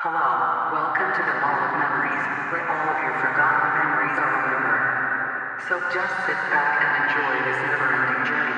Hello, welcome to the Mall of Memories, where all of your forgotten memories are remembered. So just sit back and enjoy this never-ending journey.